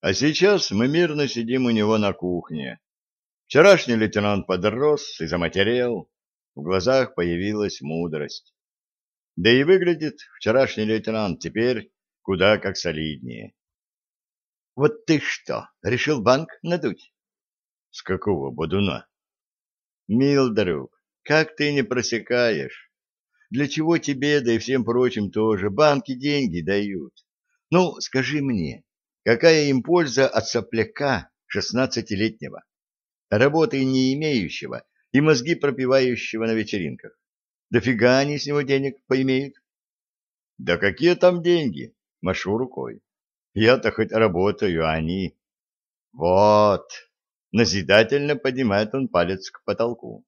А сейчас мы мирно сидим у него на кухне. Вчерашний лейтенант подрос и заматерел, в глазах появилась мудрость. Да и выглядит вчерашний лейтенант теперь куда как солиднее. — Вот ты что, решил банк надуть? — С какого бодуна? — Мил друг, как ты не просекаешь? Для чего тебе, да и всем прочим тоже, банки деньги дают? Ну, скажи мне, Какая им польза от сопляка шестнадцатилетнего, работы не имеющего и мозги пропивающего на вечеринках? Дофига они с него денег поимеют? Да какие там деньги? Машу рукой. Я-то хоть работаю, а они... Вот. Назидательно поднимает он палец к потолку.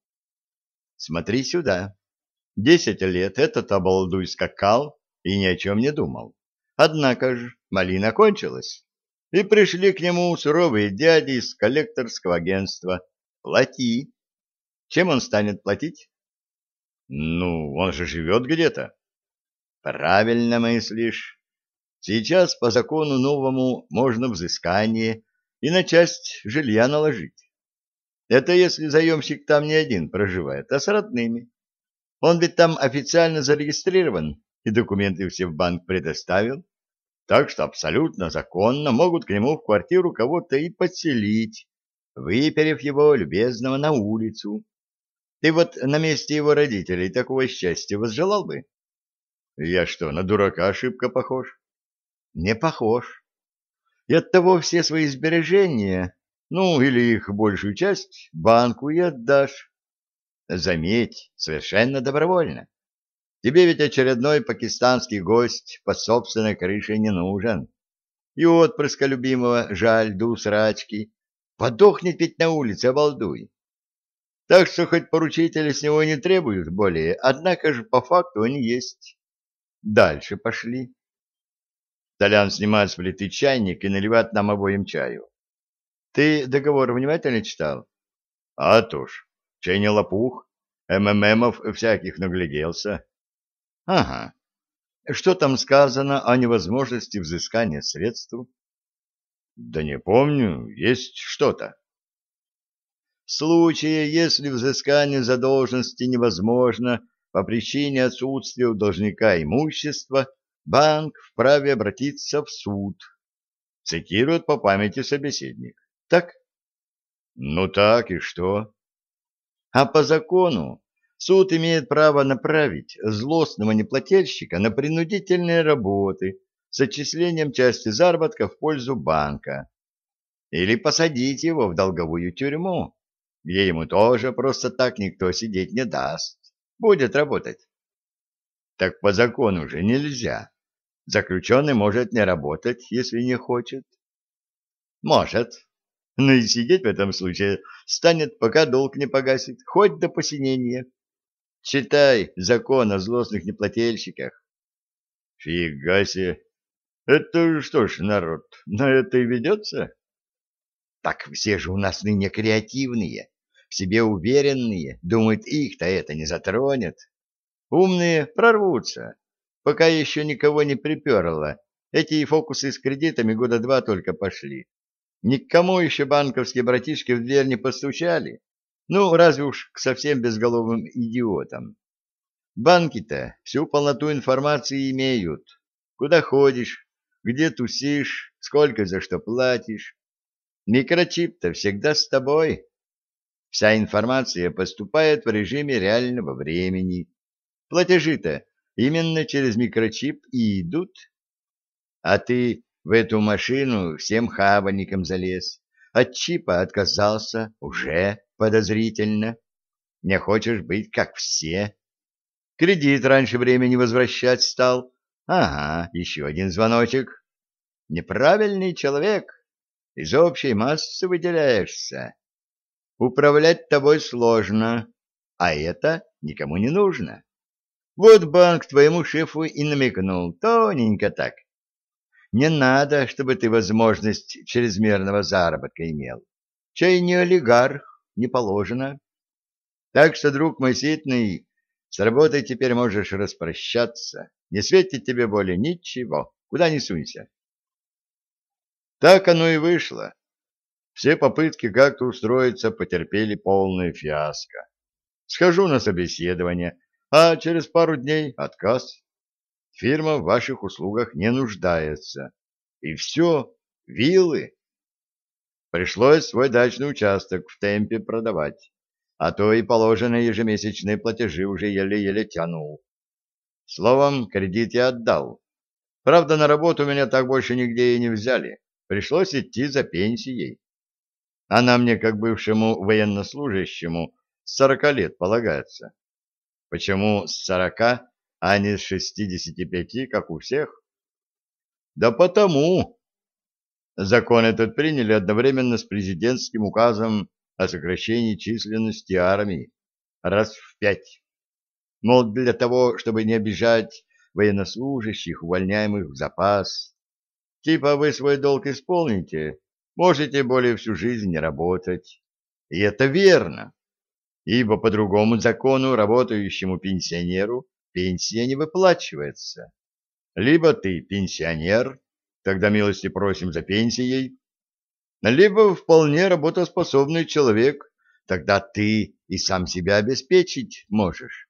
Смотри сюда. Десять лет этот обалдуй скакал и ни о чем не думал. Однако же малина кончилась и пришли к нему суровые дяди из коллекторского агентства. Плати. Чем он станет платить? Ну, он же живет где-то. Правильно мыслишь. Сейчас по закону новому можно взыскание и на часть жилья наложить. Это если заемщик там не один проживает, а с родными. Он ведь там официально зарегистрирован и документы все в банк предоставил так что абсолютно законно могут к нему в квартиру кого-то и подселить, выперев его любезного на улицу. Ты вот на месте его родителей такого счастья возжелал бы? Я что, на дурака ошибка похож? Не похож. И оттого все свои сбережения, ну, или их большую часть, банку и отдашь. Заметь, совершенно добровольно. Тебе ведь очередной пакистанский гость под собственной крышей не нужен. И отпрыска любимого жаль ду срачки. Подохнет ведь на улице, обалдуй. Так что хоть поручители с него не требуют более, однако же по факту они есть. Дальше пошли. Толян снимает с плиты чайник и наливает нам обоим чаю. Ты договор внимательно читал? А то ж, чай не лопух, МММов всяких нагляделся. Ага. Что там сказано о невозможности взыскания средств? Да не помню, есть что-то. В случае, если взыскание задолженности невозможно по причине отсутствия у должника имущества, банк вправе обратиться в суд. Цитирует по памяти собеседник. Так? Ну так и что? А по закону Суд имеет право направить злостного неплательщика на принудительные работы с отчислением части заработка в пользу банка или посадить его в долговую тюрьму, где ему тоже просто так никто сидеть не даст. Будет работать. Так по закону же нельзя. Заключенный может не работать, если не хочет. Может. Но и сидеть в этом случае станет, пока долг не погасит, хоть до посинения. Читай закон о злостных неплательщиках. Фига себе! Это что ж, народ, на это и ведется? Так все же у нас ныне креативные, в себе уверенные, думают, их-то это не затронет. Умные прорвутся, пока еще никого не приперло. Эти фокусы с кредитами года два только пошли. Никому еще банковские братишки в дверь не постучали. Ну, разве уж к совсем безголовым идиотам. Банки-то всю полноту информации имеют. Куда ходишь, где тусишь, сколько за что платишь. Микрочип-то всегда с тобой. Вся информация поступает в режиме реального времени. Платежи-то именно через микрочип и идут. А ты в эту машину всем хабаником залез, от чипа отказался уже подозрительно. Не хочешь быть как все. Кредит раньше времени возвращать стал. Ага, еще один звоночек. Неправильный человек. Из общей массы выделяешься. Управлять тобой сложно, а это никому не нужно. Вот банк твоему шефу и намекнул, тоненько так. Не надо, чтобы ты возможность чрезмерного заработка имел. Чай не олигарх не положено. Так что, друг мой ситный, с работой теперь можешь распрощаться. Не светит тебе более ничего. Куда не сунься. Так оно и вышло. Все попытки как-то устроиться потерпели полное фиаско. Схожу на собеседование, а через пару дней отказ. Фирма в ваших услугах не нуждается. И все, вилы. Пришлось свой дачный участок в темпе продавать, а то и положенные ежемесячные платежи уже еле-еле тянул. Словом, кредит я отдал. Правда, на работу меня так больше нигде и не взяли. Пришлось идти за пенсией. Она мне, как бывшему военнослужащему, с сорока лет полагается. Почему с сорока, а не с шестидесяти пяти, как у всех? Да потому. Закон этот приняли одновременно с президентским указом о сокращении численности армии раз в пять. Мол, для того, чтобы не обижать военнослужащих, увольняемых в запас. Типа вы свой долг исполните, можете более всю жизнь не работать. И это верно, ибо по другому закону работающему пенсионеру пенсия не выплачивается. Либо ты пенсионер, тогда милости просим за пенсией, либо вполне работоспособный человек, тогда ты и сам себя обеспечить можешь.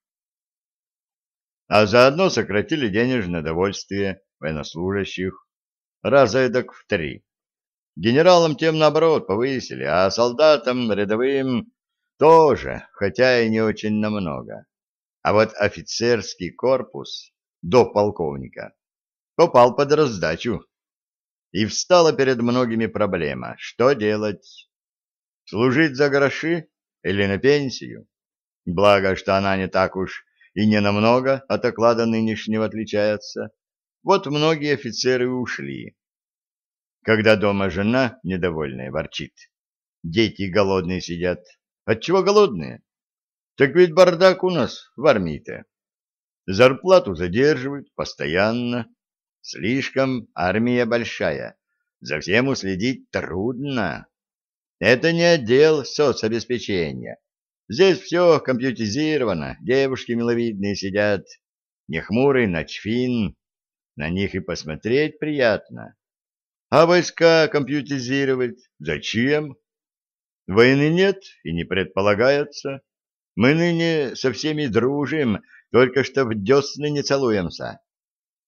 А заодно сократили денежное довольствие военнослужащих раза эдак в три. Генералам тем, наоборот, повысили, а солдатам рядовым тоже, хотя и не очень намного. А вот офицерский корпус до полковника попал под раздачу. И встала перед многими проблема, что делать? Служить за гроши или на пенсию? Благо, что она не так уж и не намного от оклада нынешнего отличается. Вот многие офицеры ушли. Когда дома жена недовольная ворчит, дети голодные сидят. Отчего голодные? Так ведь бардак у нас в армии-то. Зарплату задерживают постоянно. Слишком армия большая. За всем уследить трудно. Это не отдел соцобеспечения. Здесь все компьютеризировано, девушки миловидные сидят, не хмурый ночфин, на них и посмотреть приятно. А войска компьютеризировать зачем? Войны нет и не предполагается. Мы ныне со всеми дружим, только что в десны не целуемся.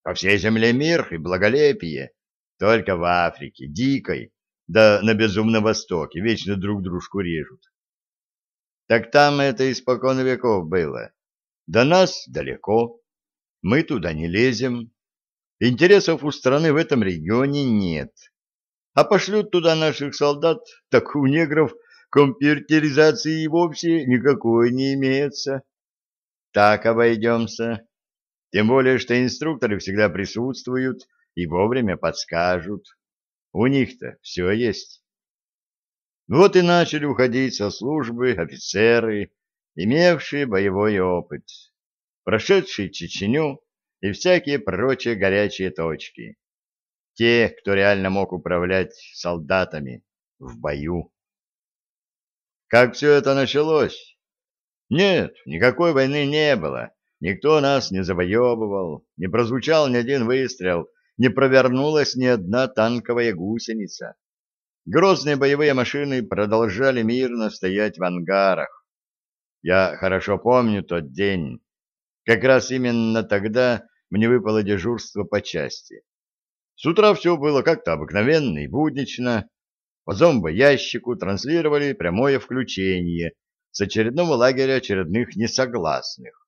По всей земле мир и благолепие, только в Африке, дикой, да на безумном Востоке, вечно друг дружку режут. Так там это испокон веков было. До нас далеко, мы туда не лезем. Интересов у страны в этом регионе нет. А пошлют туда наших солдат, так у негров компьютеризации и вовсе никакой не имеется. Так обойдемся. Тем более, что инструкторы всегда присутствуют и вовремя подскажут. У них-то все есть. Вот и начали уходить со службы офицеры, имевшие боевой опыт, прошедшие Чеченю и всякие прочие горячие точки. Те, кто реально мог управлять солдатами в бою. Как все это началось? Нет, никакой войны не было. Никто нас не завоевывал, не прозвучал ни один выстрел, не провернулась ни одна танковая гусеница. Грозные боевые машины продолжали мирно стоять в ангарах. Я хорошо помню тот день. Как раз именно тогда мне выпало дежурство по части. С утра все было как-то обыкновенно и буднично. По зомбоящику транслировали прямое включение с очередного лагеря очередных несогласных.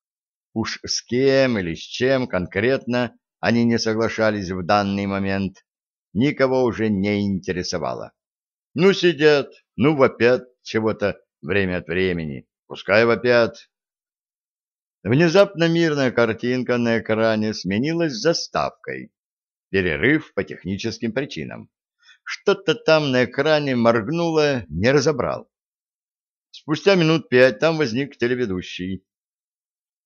Уж с кем или с чем конкретно они не соглашались в данный момент, никого уже не интересовало. Ну, сидят, ну, вопят чего-то время от времени. Пускай вопят. Внезапно мирная картинка на экране сменилась заставкой. Перерыв по техническим причинам. Что-то там на экране моргнуло, не разобрал. Спустя минут пять там возник телеведущий.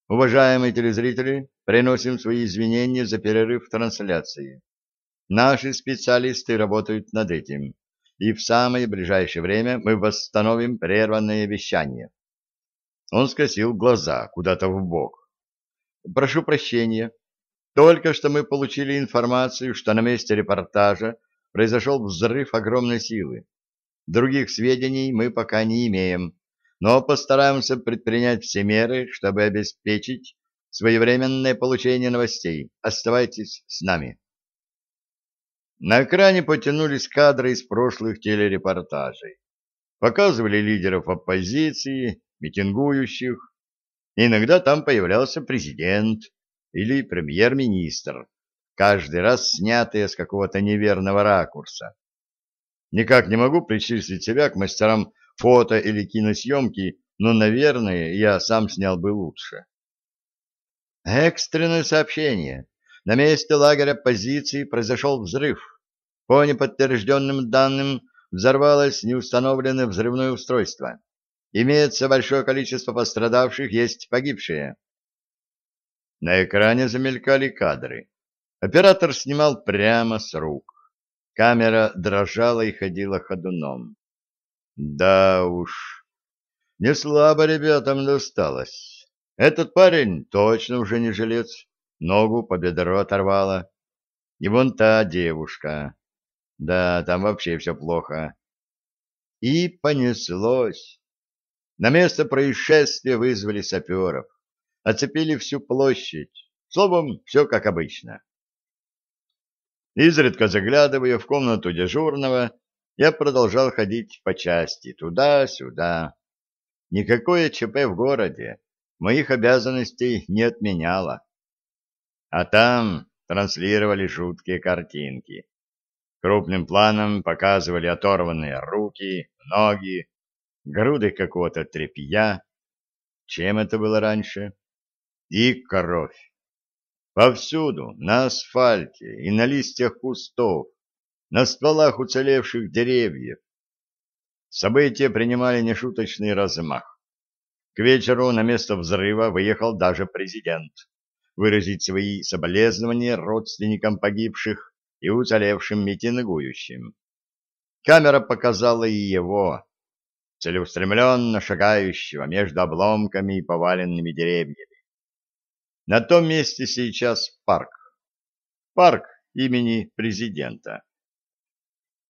Уважаемые телезрители, приносим свои извинения за перерыв в трансляции. Наши специалисты работают над этим и в самое ближайшее время мы восстановим прерванное вещание. Он скосил глаза куда-то в бок. Прошу прощения. Только что мы получили информацию, что на месте репортажа произошел взрыв огромной силы. Других сведений мы пока не имеем, но постараемся предпринять все меры, чтобы обеспечить своевременное получение новостей. Оставайтесь с нами. На экране потянулись кадры из прошлых телерепортажей. Показывали лидеров оппозиции, митингующих. Иногда там появлялся президент или премьер-министр, каждый раз снятые с какого-то неверного ракурса. Никак не могу причислить себя к мастерам фото или киносъемки, но, наверное, я сам снял бы лучше. Экстренное сообщение. На месте лагеря позиции произошел взрыв. По неподтвержденным данным, взорвалось неустановленное взрывное устройство. Имеется большое количество пострадавших, есть погибшие. На экране замелькали кадры. Оператор снимал прямо с рук. Камера дрожала и ходила ходуном. Да уж, не слабо ребятам досталось. Этот парень точно уже не жилец, ногу по бедру оторвала. И вон та девушка. Да, там вообще все плохо. И понеслось. На место происшествия вызвали саперов. Оцепили всю площадь. Словом, все как обычно. Изредка заглядывая в комнату дежурного, я продолжал ходить по части, туда-сюда. Никакое ЧП в городе моих обязанностей не отменяло. А там транслировали жуткие картинки. Крупным планом показывали оторванные руки, ноги, груды какого-то тряпья. Чем это было раньше? И кровь. Повсюду, на асфальте и на листьях кустов, на стволах уцелевших деревьев. События принимали нешуточный размах. К вечеру на место взрыва выехал даже президент выразить свои соболезнования родственникам погибших и уцелевшим митингующим. Камера показала и его, целеустремленно шагающего между обломками и поваленными деревьями. На том месте сейчас парк. Парк имени президента.